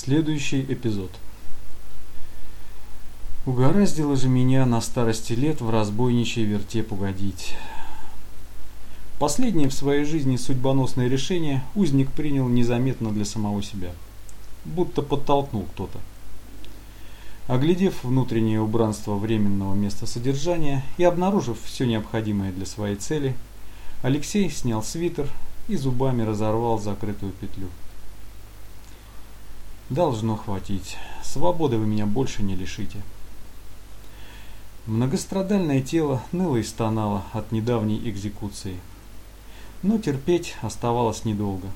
Следующий эпизод. Угораздило же меня на старости лет в разбойничьей верте угодить. Последнее в своей жизни судьбоносное решение узник принял незаметно для самого себя. Будто подтолкнул кто-то. Оглядев внутреннее убранство временного места содержания и обнаружив все необходимое для своей цели, Алексей снял свитер и зубами разорвал закрытую петлю. Должно хватить. Свободы вы меня больше не лишите. Многострадальное тело ныло и стонало от недавней экзекуции. Но терпеть оставалось недолго.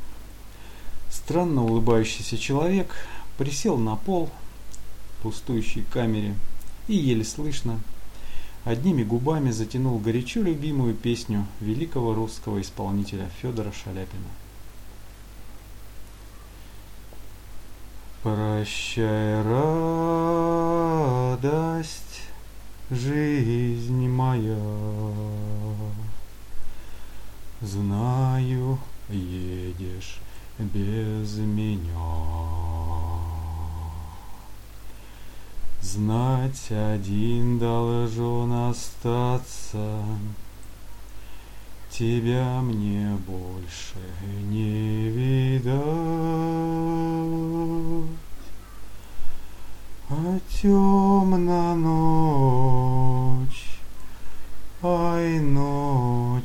Странно улыбающийся человек присел на пол пустующей камере и еле слышно одними губами затянул горячо любимую песню великого русского исполнителя Федора Шаляпина. Прощай, радость, жизнь моя. Знаю, едешь без меня. Знать один должен остаться, Тебя мне больше не видать. А темна ночь, ай, ноченька,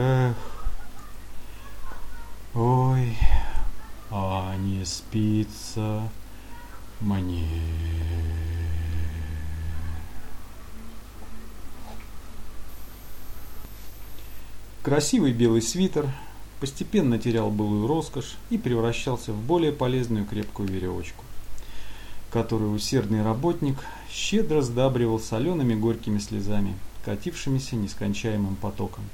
эх, ой, а не спится мне. Красивый белый свитер постепенно терял былую роскошь и превращался в более полезную крепкую веревочку, которую усердный работник щедро сдабривал солеными горькими слезами, катившимися нескончаемым потоком.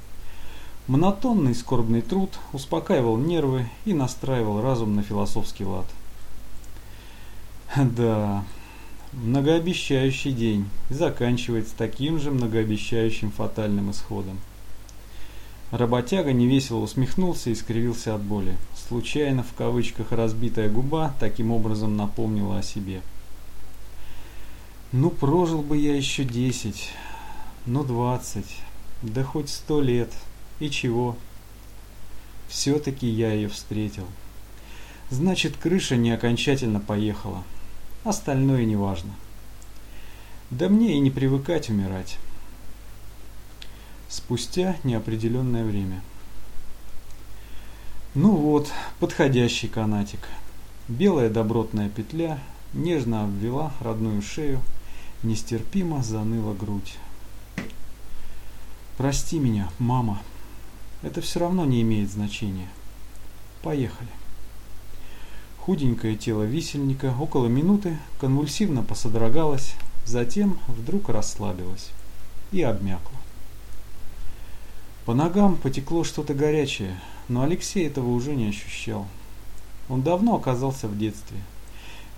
Монотонный скорбный труд успокаивал нервы и настраивал разум на философский лад. Да, многообещающий день заканчивается таким же многообещающим фатальным исходом. Работяга невесело усмехнулся и скривился от боли. Случайно в кавычках разбитая губа таким образом напомнила о себе. Ну, прожил бы я еще десять, ну двадцать, да хоть сто лет. И чего? Все-таки я ее встретил. Значит, крыша не окончательно поехала. Остальное не важно. Да мне и не привыкать умирать спустя неопределенное время. Ну вот, подходящий канатик. Белая добротная петля нежно обвела родную шею, нестерпимо заныла грудь. Прости меня, мама. Это все равно не имеет значения. Поехали. Худенькое тело висельника около минуты конвульсивно посодрогалось, затем вдруг расслабилось и обмякло. По ногам потекло что-то горячее, но Алексей этого уже не ощущал. Он давно оказался в детстве,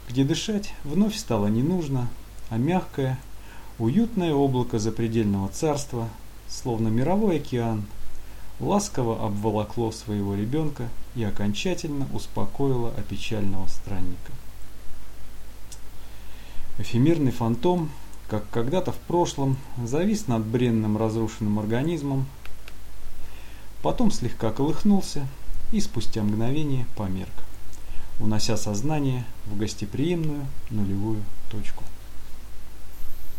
где дышать вновь стало не нужно, а мягкое, уютное облако запредельного царства, словно мировой океан, ласково обволокло своего ребенка и окончательно успокоило опечального странника. Эфемерный фантом, как когда-то в прошлом, завис над бренным разрушенным организмом, потом слегка колыхнулся и спустя мгновение померк, унося сознание в гостеприимную нулевую точку.